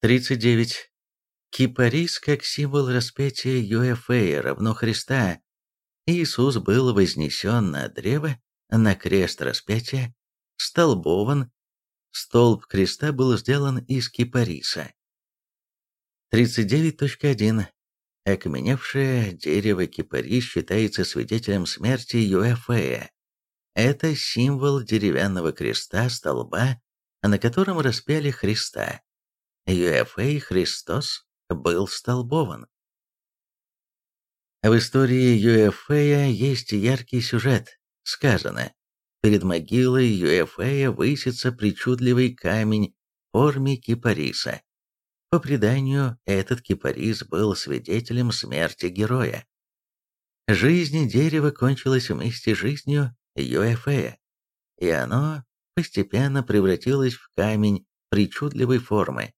39. Кипарис как символ распятия Юэфея равно Христа. Иисус был вознесен на древо, на крест распятия, столбован. Столб креста был сделан из кипариса. 39.1. Окаменевшее дерево кипарис считается свидетелем смерти Юэфея. Это символ деревянного креста, столба, на котором распяли Христа. Юэфей Христос был столбован. В истории Юэфея есть яркий сюжет. Сказано, перед могилой Юэфея высится причудливый камень в форме кипариса. По преданию, этот кипарис был свидетелем смерти героя. Жизнь дерева кончилась вместе с жизнью Юэфея, и оно постепенно превратилось в камень причудливой формы.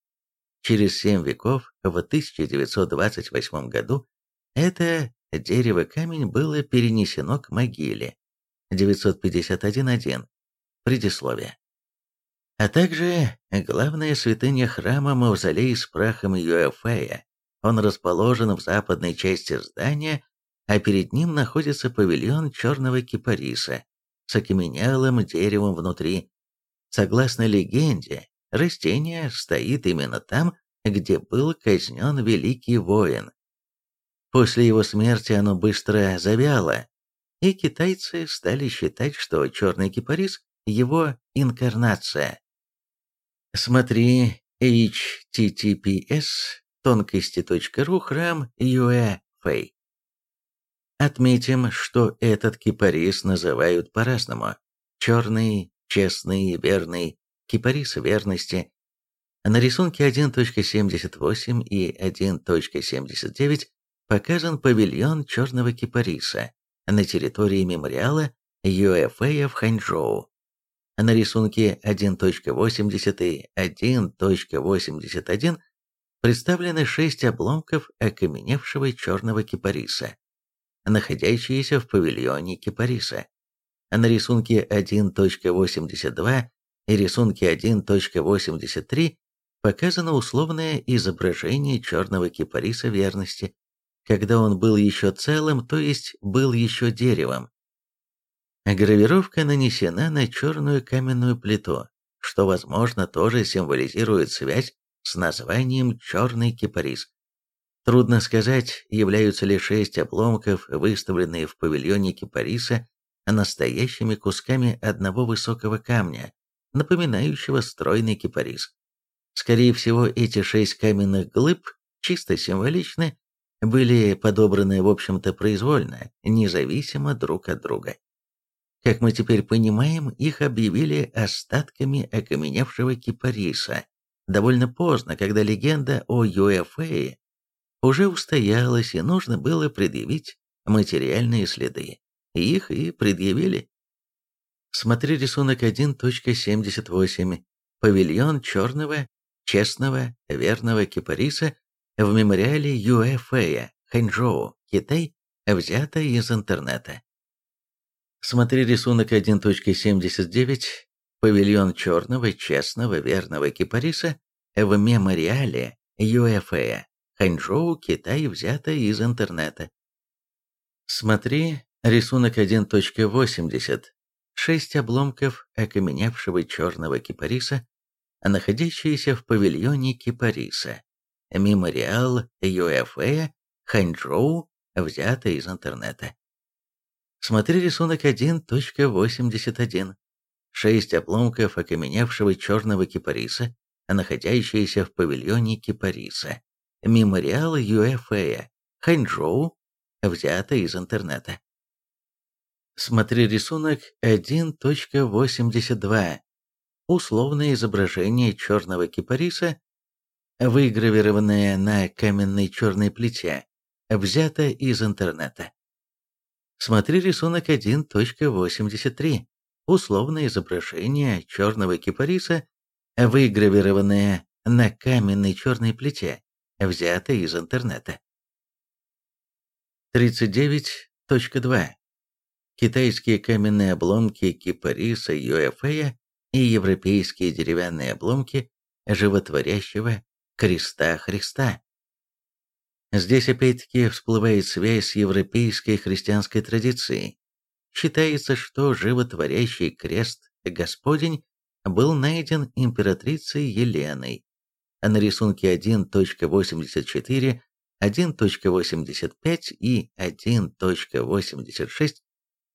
Через семь веков, в 1928 году, это дерево-камень было перенесено к могиле. 951.1. Предисловие. А также главная святыня храма Мавзолей с прахом Юэфея. Он расположен в западной части здания, а перед ним находится павильон черного кипариса с окаменелым деревом внутри. Согласно легенде, Растение стоит именно там, где был казнен великий воин. После его смерти оно быстро завяло, и китайцы стали считать, что черный кипарис – его инкарнация. Смотри https тонкости.ру храм Юэ Фэй. Отметим, что этот кипарис называют по-разному. Черный, честный, верный, кипарис верности. На рисунке 1.78 и 1.79 показан павильон черного кипариса на территории мемориала ЮЭФЭ в Ханчжоу. На рисунке 1.80 и 1.81 представлены шесть обломков окаменевшего черного кипариса, находящиеся в павильоне кипариса. На рисунке 1.82 и рисунке 1.83 показано условное изображение черного кипариса верности, когда он был еще целым, то есть был еще деревом. Гравировка нанесена на черную каменную плиту, что, возможно, тоже символизирует связь с названием «черный кипарис». Трудно сказать, являются ли шесть обломков, выставленные в павильоне кипариса, настоящими кусками одного высокого камня, напоминающего стройный кипарис. Скорее всего, эти шесть каменных глыб, чисто символичны, были подобраны, в общем-то, произвольно, независимо друг от друга. Как мы теперь понимаем, их объявили остатками окаменевшего кипариса довольно поздно, когда легенда о Юэфее уже устоялась и нужно было предъявить материальные следы. Их и предъявили. Смотри рисунок 1.78. Павильон черного, честного, верного кипариса в мемориале Юэфэя, Ханчжоу, Китай, взято из интернета. Смотри рисунок 1.79. Павильон черного, честного, верного кипариса в мемориале Юэфэя, Ханчжоу, Китай, взято из интернета. Смотри рисунок 1.80 шесть обломков окаменевшего черного кипариса, находящиеся в павильоне кипариса. Мемориал Юэфэя, Ханчжоу, взято из интернета. Смотри рисунок 1.81. Шесть обломков окаменевшего черного кипариса, находящиеся в павильоне кипариса. Мемориал Юэфэя, Ханчжоу, взято из интернета. Смотри рисунок 1.82. Условное изображение черного кипариса, выгравированное на каменной черной плите, взято из интернета. Смотри рисунок 1.83. Условное изображение черного кипариса, выгравированное на каменной черной плите, взято из интернета. 39.2 китайские каменные обломки кипариса Юэфея и европейские деревянные обломки животворящего креста Христа. Здесь опять-таки всплывает связь с европейской христианской традицией. Считается, что животворящий крест Господень был найден императрицей Еленой, а на рисунке 1.84, 1.85 и 1.86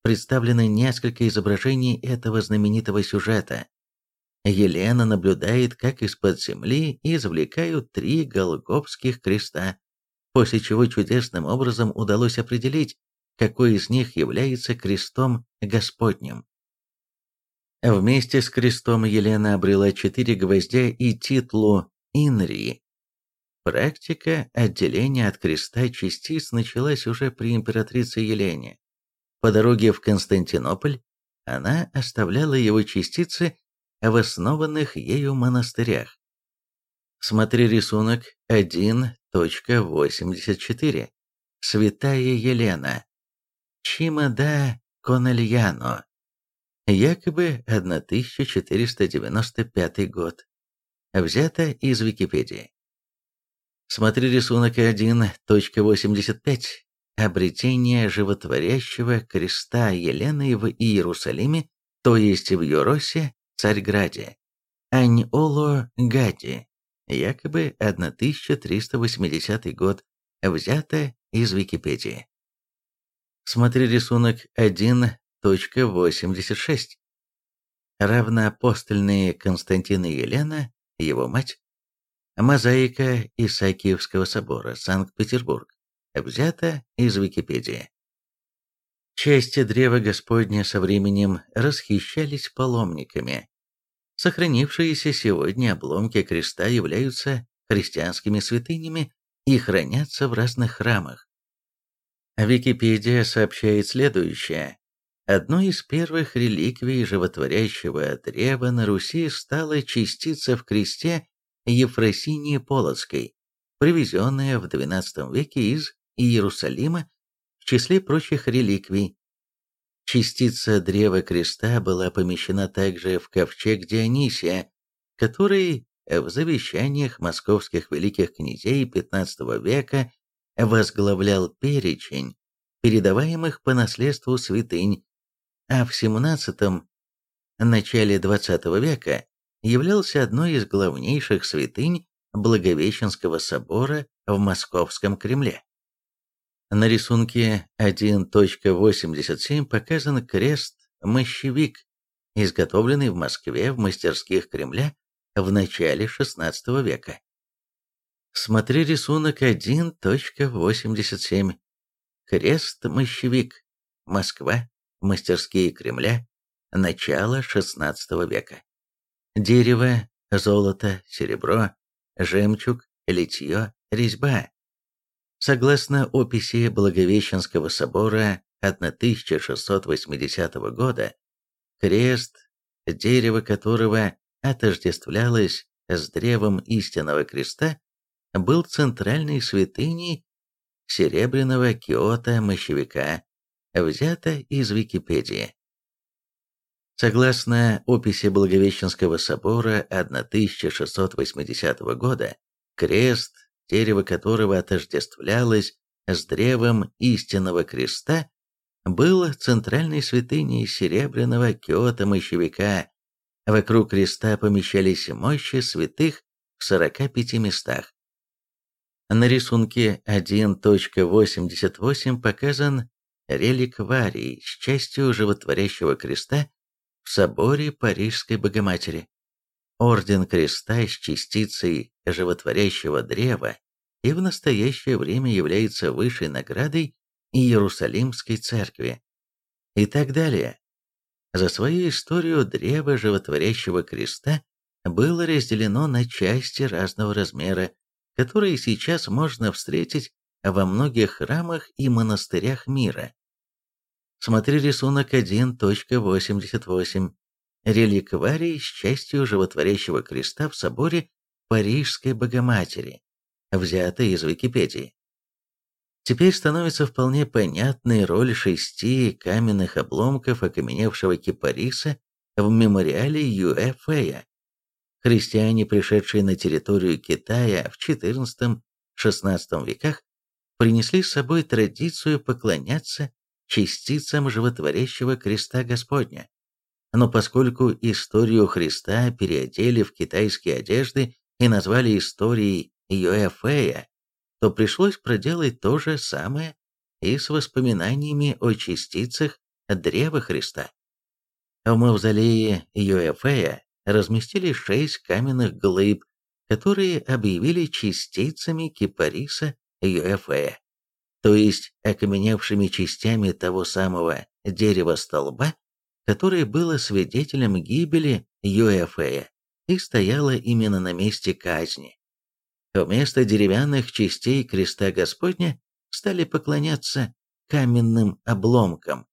представлены несколько изображений этого знаменитого сюжета. Елена наблюдает, как из-под земли извлекают три голгофских креста, после чего чудесным образом удалось определить, какой из них является крестом Господним. Вместе с крестом Елена обрела четыре гвоздя и титлу Инри. Практика отделения от креста частиц началась уже при императрице Елене. По дороге в Константинополь она оставляла его частицы в основанных ею монастырях. Смотри рисунок 1.84. Святая Елена. Чимада Конельяно. Якобы 1495 год. Взято из Википедии. Смотри рисунок 1.85. Обретение животворящего креста Елены в Иерусалиме, то есть в Юросе, Царьграде. Ань-Оло Гади якобы 1380 год, взято из Википедии. Смотри рисунок 1.86. Равноапостольные Константин и Елена, его мать. Мозаика Исаакиевского собора, Санкт-Петербург. Взято из Википедии. Части древа Господня со временем расхищались паломниками, Сохранившиеся сегодня обломки креста являются христианскими святынями и хранятся в разных храмах. Википедия сообщает следующее. Одной из первых реликвий животворящего древа на Руси стала частица в кресте Ефросинии Полоцкой, привезенная в XII веке из Иерусалима в числе прочих реликвий, Частица древа креста была помещена также в ковчег Дионисия, который в завещаниях московских великих князей XV века возглавлял перечень передаваемых по наследству святынь, а в XVII начале XX века являлся одной из главнейших святынь Благовещенского собора в Московском Кремле. На рисунке 1.87 показан крест-мощевик, изготовленный в Москве в мастерских Кремля в начале XVI века. Смотри рисунок 1.87. Крест-мощевик. Москва. Мастерские Кремля. Начало XVI века. Дерево, золото, серебро, жемчуг, литье, резьба. Согласно описи Благовещенского собора 1680 года, крест, дерево которого отождествлялось с древом истинного креста, был центральной святыней серебряного киота-мощевика, взято из Википедии. Согласно описи Благовещенского собора 1680 года, крест дерево которого отождествлялось с древом истинного креста, было центральной святыней серебряного киота-мощевика. Вокруг креста помещались мощи святых в 45 местах. На рисунке 1.88 показан реликварий с частью животворящего креста в соборе Парижской Богоматери. Орден Креста с частицей животворящего древа и в настоящее время является высшей наградой Иерусалимской церкви. И так далее. За свою историю древо животворящего креста было разделено на части разного размера, которые сейчас можно встретить во многих храмах и монастырях мира. Смотри рисунок 1.88 реликварий с частью животворящего креста в соборе Парижской Богоматери, взятый из Википедии. Теперь становится вполне понятной роль шести каменных обломков окаменевшего кипариса в мемориале Юэфэя. Христиане, пришедшие на территорию Китая в XIV-XVI веках, принесли с собой традицию поклоняться частицам животворящего креста Господня. Но поскольку историю Христа переодели в китайские одежды и назвали историей Юэфэя, то пришлось проделать то же самое и с воспоминаниями о частицах Древа Христа. В мавзолее Юэфэя разместили шесть каменных глыб, которые объявили частицами кипариса Юэфэя, то есть окаменевшими частями того самого дерева-столба, которое было свидетелем гибели Юэфэя и стояло именно на месте казни. Вместо деревянных частей креста Господня стали поклоняться каменным обломкам.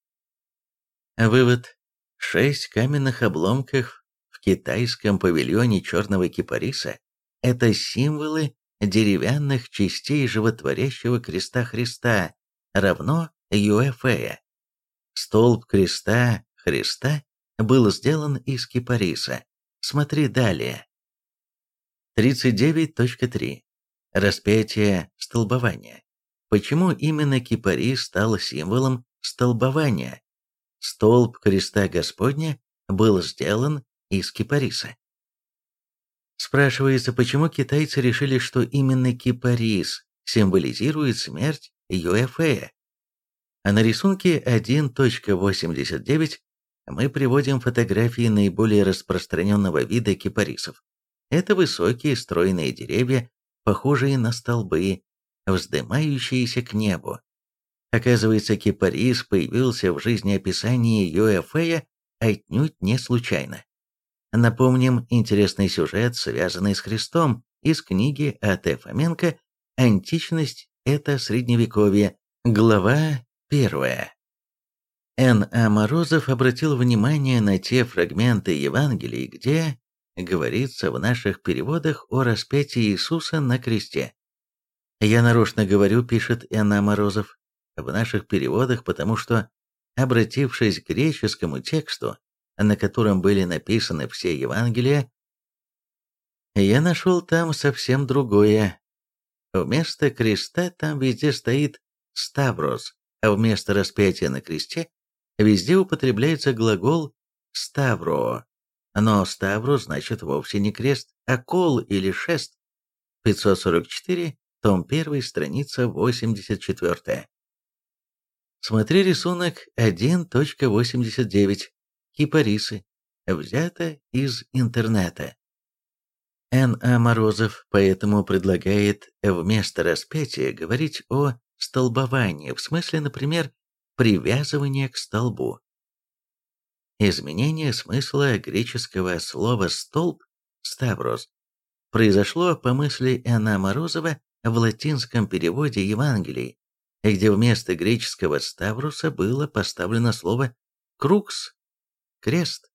Вывод. Шесть каменных обломков в китайском павильоне черного кипариса – это символы деревянных частей животворящего креста Христа, равно Юэфея. Столб креста Христа был сделан из кипариса. Смотри далее. 39.3. Распятие столбования. Почему именно кипарис стал символом столбования? Столб креста Господня был сделан из кипариса. Спрашивается, почему китайцы решили, что именно кипарис символизирует смерть Юэфея? А на рисунке 1.89 мы приводим фотографии наиболее распространенного вида кипарисов. Это высокие стройные деревья, похожие на столбы, вздымающиеся к небу. Оказывается, кипарис появился в жизнеописании Юэфея отнюдь не случайно. Напомним интересный сюжет, связанный с Христом, из книги А.Т. Фоменко «Античность – это средневековье», глава 1. Н. А. Морозов обратил внимание на те фрагменты Евангелий, где говорится в наших переводах о распятии Иисуса на кресте. Я нарочно говорю, пишет Н.А. Морозов, в наших переводах, потому что, обратившись к греческому тексту, на котором были написаны все Евангелия, я нашел там совсем другое. Вместо креста там везде стоит «ставрос», а вместо распятия на кресте везде употребляется глагол «ставро», но Ставру значит вовсе не крест, а кол или шест. 544, том 1, страница 84. Смотри рисунок 1.89. Кипарисы. Взято из интернета. Н.А. Морозов поэтому предлагает вместо распятия говорить о столбовании, в смысле, например, привязывания к столбу. Изменение смысла греческого слова «столб» «ставрос» произошло по мысли Н.А. Морозова в латинском переводе Евангелий, где вместо греческого «ставруса» было поставлено слово «крукс» — «крест»,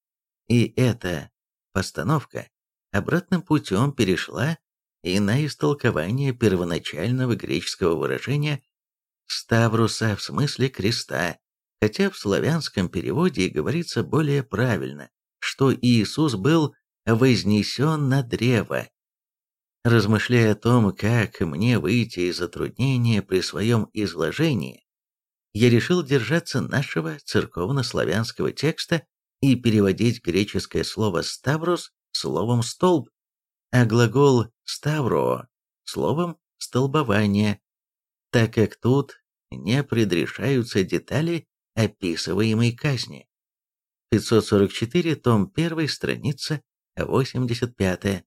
и эта постановка обратным путем перешла и на истолкование первоначального греческого выражения «ставруса» в смысле «креста», хотя в славянском переводе говорится более правильно, что Иисус был вознесен на древо. Размышляя о том, как мне выйти из затруднения при своем изложении, я решил держаться нашего церковно-славянского текста и переводить греческое слово «ставрос» словом «столб», а глагол «ставро» словом «столбование», так как тут не предрешаются детали описываемой казни. 544, том 1, страница 85.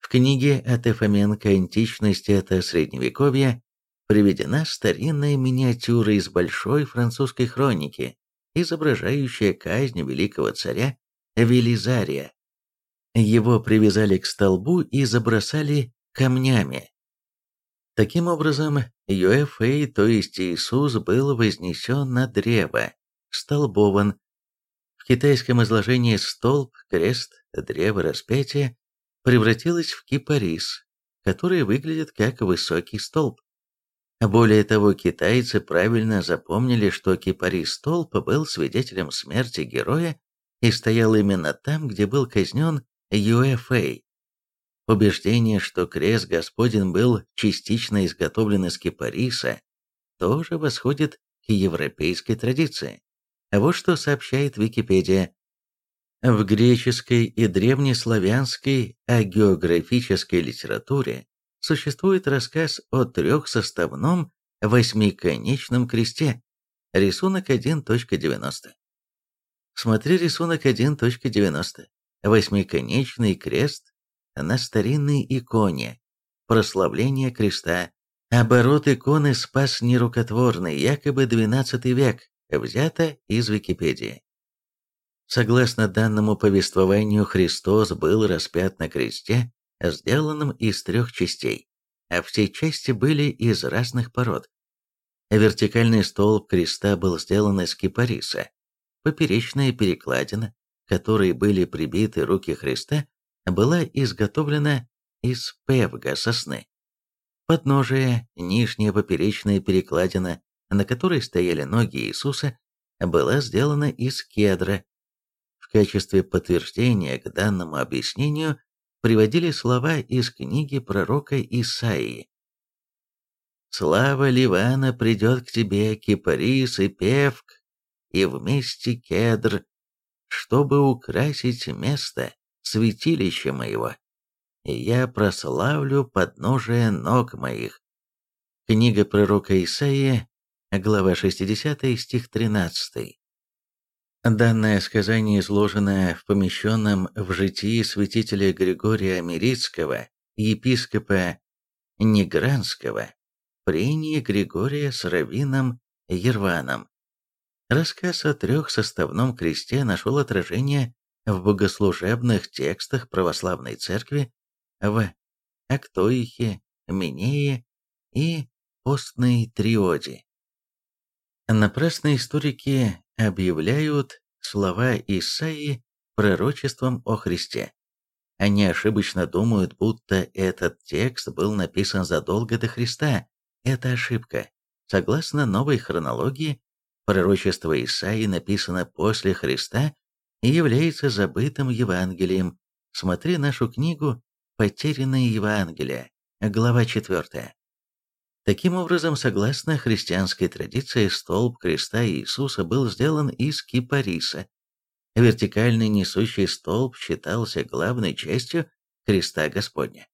В книге А.Т. Фоменко «Античность – это средневековье» приведена старинная миниатюра из большой французской хроники, изображающая казнь великого царя Велизария. Его привязали к столбу и забросали камнями. Таким образом, Юэфэй, то есть Иисус, был вознесен на древо, столбован. В китайском изложении столб, крест, древо распятия превратилось в кипарис, который выглядит как высокий столб. Более того, китайцы правильно запомнили, что кипарис-столб был свидетелем смерти героя и стоял именно там, где был казнен UFA. Убеждение, что крест Господень был частично изготовлен из кипариса, тоже восходит к европейской традиции. Вот что сообщает Википедия. В греческой и древнеславянской агеографической литературе существует рассказ о трехсоставном восьмиконечном кресте. Рисунок 1.90. Смотри рисунок 1.90. Восьмиконечный крест на старинной иконе. Прославление креста. Оборот иконы спас нерукотворный, якобы XII век, взято из Википедии. Согласно данному повествованию, Христос был распят на кресте сделанным из трех частей, а все части были из разных пород. Вертикальный столб креста был сделан из кипариса. Поперечная перекладина, которой были прибиты руки Христа, была изготовлена из певга сосны. Подножие, нижняя поперечная перекладина, на которой стояли ноги Иисуса, была сделана из кедра. В качестве подтверждения к данному объяснению приводили слова из книги пророка Исаии. «Слава Ливана придет к тебе, кипарис и певк, и вместе кедр, чтобы украсить место святилища моего, и я прославлю подножие ног моих». Книга пророка Исаии, глава 60, стих 13. Данное сказание изложено в помещенном в житии святителя Григория Мирицкого, епископа Негранского, прении Григория с раввином Ерваном. Рассказ о трехсоставном кресте нашел отражение в богослужебных текстах православной церкви в Актоихе, Минее и Постной Триоде. Напрасно историки объявляют слова Исаии пророчеством о Христе. Они ошибочно думают, будто этот текст был написан задолго до Христа. Это ошибка. Согласно новой хронологии, пророчество Исаии написано после Христа и является забытым Евангелием. Смотри нашу книгу «Потерянные Евангелия», глава 4. Таким образом, согласно христианской традиции, столб креста Иисуса был сделан из кипариса. Вертикальный несущий столб считался главной частью креста Господня.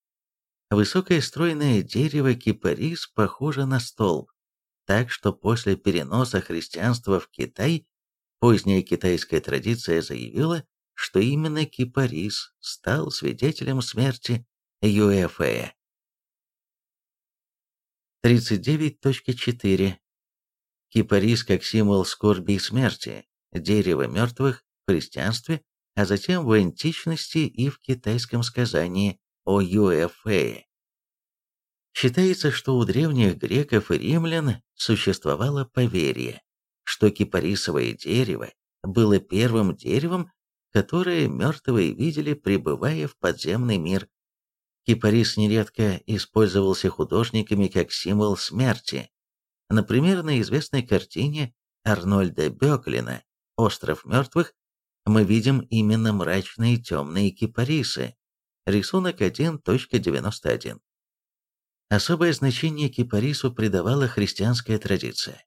Высокое стройное дерево кипарис похоже на столб, так что после переноса христианства в Китай поздняя китайская традиция заявила, что именно кипарис стал свидетелем смерти Юэфэя. 39.4. Кипарис как символ скорби и смерти, дерево мертвых в христианстве, а затем в античности и в китайском сказании о Юэфее. Считается, что у древних греков и римлян существовало поверье, что кипарисовое дерево было первым деревом, которое мертвые видели, пребывая в подземный мир, Кипарис нередко использовался художниками как символ смерти. Например, на известной картине Арнольда Бёклина «Остров мертвых» мы видим именно мрачные темные кипарисы. Рисунок 1.91. Особое значение кипарису придавала христианская традиция.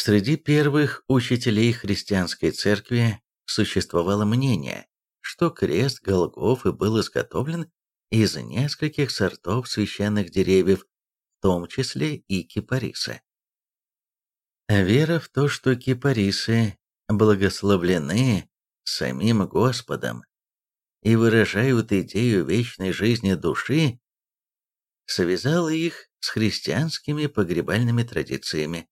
Среди первых учителей христианской церкви существовало мнение, что крест Голгофы был изготовлен из нескольких сортов священных деревьев, в том числе и кипариса. Вера в то, что кипарисы благословлены самим Господом и выражают идею вечной жизни души, связала их с христианскими погребальными традициями.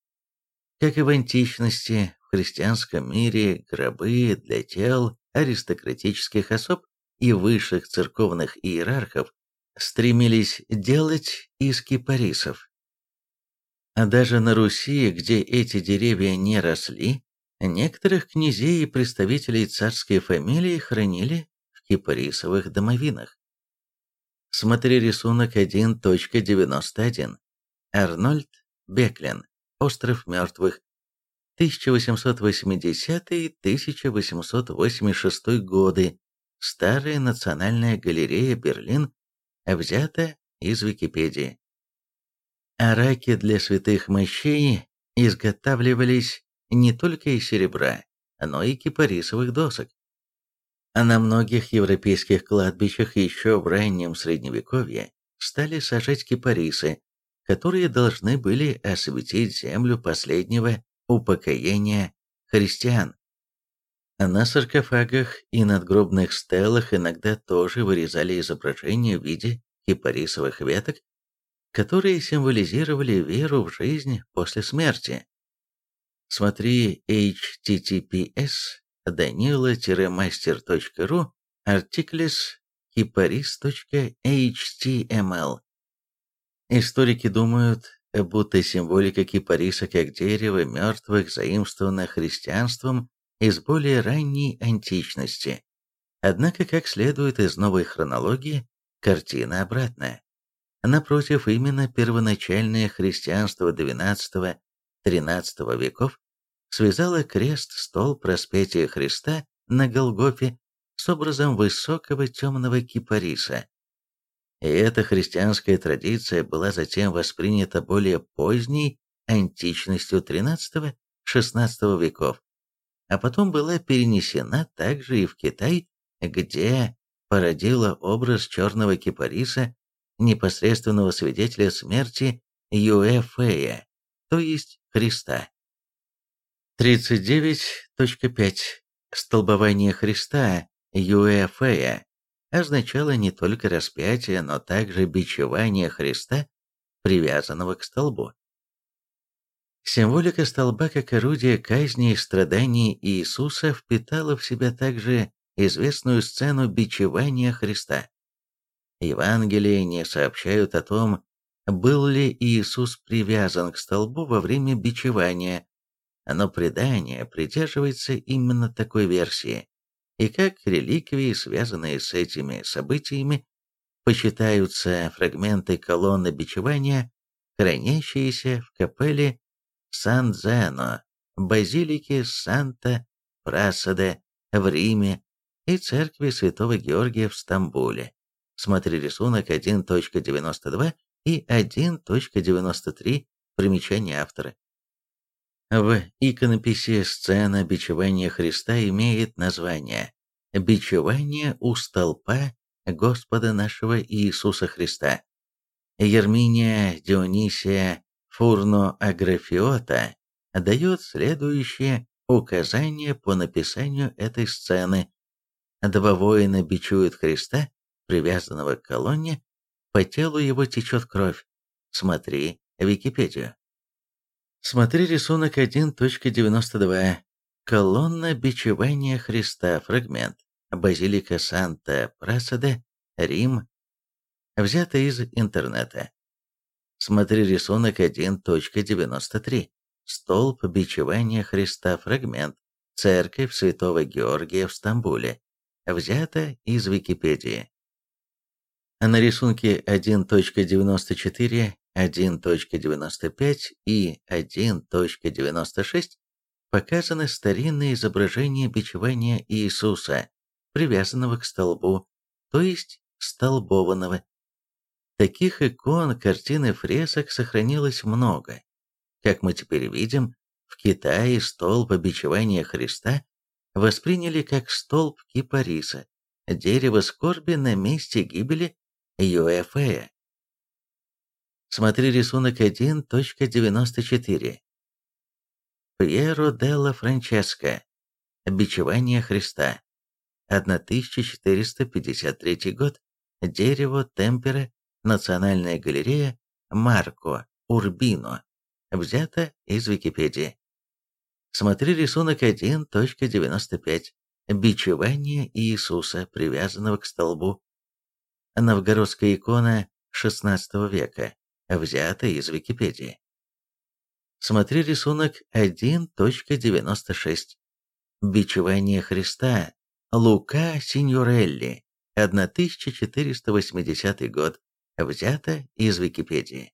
Как и в античности, в христианском мире гробы для тел аристократических особ и высших церковных иерархов стремились делать из кипарисов. А даже на Руси, где эти деревья не росли, некоторых князей и представителей царской фамилии хранили в кипарисовых домовинах. Смотри рисунок 1.91. Арнольд Беклин. Остров мертвых. 1880-1886 годы Старая национальная галерея Берлин, взята из Википедии. Араки для святых мощей изготавливались не только из серебра, но и кипарисовых досок. А на многих европейских кладбищах еще в раннем Средневековье стали сажать кипарисы, которые должны были осветить землю последнего упокоения христиан. На саркофагах и надгробных стелах иногда тоже вырезали изображения в виде кипарисовых веток, которые символизировали веру в жизнь после смерти. Смотри https danila-master.ru articles kiparis.html Историки думают, будто символика кипариса как дерева мертвых заимствована христианством из более ранней античности. Однако, как следует из новой хронологии, картина обратная. Напротив, именно первоначальное христианство XII-XIII веков связало крест-столб распятия Христа на Голгофе с образом высокого темного кипариса. И эта христианская традиция была затем воспринята более поздней античностью XIII-XVI веков, а потом была перенесена также и в Китай, где породила образ черного кипариса, непосредственного свидетеля смерти Юэфея, то есть Христа. 39.5. Столбование Христа Юэфея означало не только распятие, но также бичевание Христа, привязанного к столбу. Символика столба как орудие казни и страданий Иисуса впитала в себя также известную сцену бичевания Христа. Евангелия не сообщают о том, был ли Иисус привязан к столбу во время бичевания, но предание придерживается именно такой версии, и как реликвии, связанные с этими событиями, почитаются фрагменты колонны бичевания, хранящиеся в капелле Сан-Зено, базилике Санта-Прасаде в Риме и церкви Святого Георгия в Стамбуле. Смотри рисунок 1.92 и 1.93, примечание автора. В иконописи сцена бичевания Христа имеет название «Бичевание у столпа Господа нашего Иисуса Христа». Ерминия Дионисия Фурно Аграфиота дает следующее указание по написанию этой сцены. Два воина бичуют Христа, привязанного к колонне, по телу его течет кровь. Смотри Википедию. Смотри рисунок 1.92. Колонна бичевания Христа. Фрагмент. Базилика Санта-Прасаде, Рим. Взято из интернета. Смотри рисунок 1.93. Столб бичевания Христа. Фрагмент. Церковь Святого Георгия в Стамбуле. Взято из Википедии. На рисунке 1.94, 1.95 и 1.96 показаны старинные изображения бичевания Иисуса, привязанного к столбу, то есть столбованного. Таких икон, картин и фресок сохранилось много. Как мы теперь видим, в Китае столб обичевания Христа восприняли как столб кипариса, дерево скорби на месте гибели Юэфея. Смотри рисунок 1.94. Пьеро делла Франческо. Бичевание Христа. 1453 год. Дерево темпера Национальная галерея Марко Урбино. Взято из Википедии. Смотри рисунок 1.95. Бичевание Иисуса, привязанного к столбу. Новгородская икона XVI века. Взято из Википедии. Смотри рисунок 1.96. Бичевание Христа. Лука Синьорелли. 1480 год взято из Википедии.